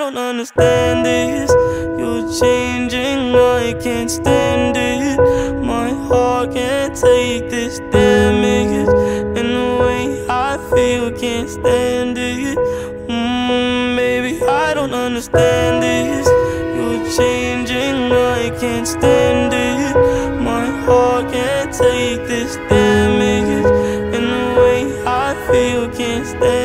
understand this. You're changing, I can't stand it. My heart can't take this damage. And the way I feel, can't stand it. Mm, baby, I don't understand this. You're changing, I can't stand it. My heart can't take this damage. And the way I feel, can't stand it.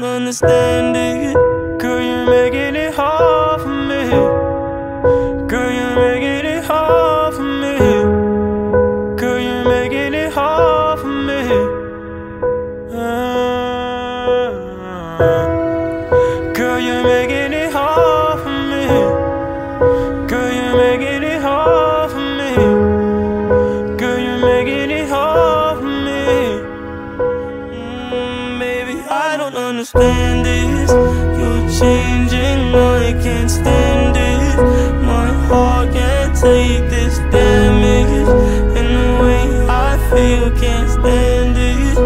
Don't understand it. Girl, you're making it hard for me. Girl, you're making it hard for me. Girl, you're making it hard for me. Ah. Girl, I don't understand this. You're changing, I can't stand it. My heart can't take this damage. And the way I feel, can't stand it.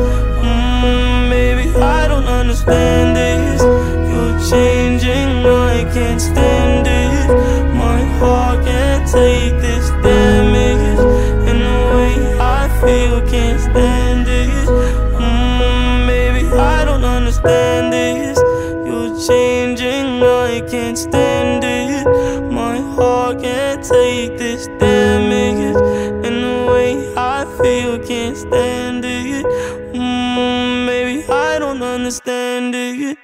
Mm, baby, I don't understand this. You're changing, I can't stand it. My heart can't take this damage. stand this. You're changing, I can't stand it. My heart can't take this damage. And the way I feel, can't stand it. Mm, maybe I don't understand it.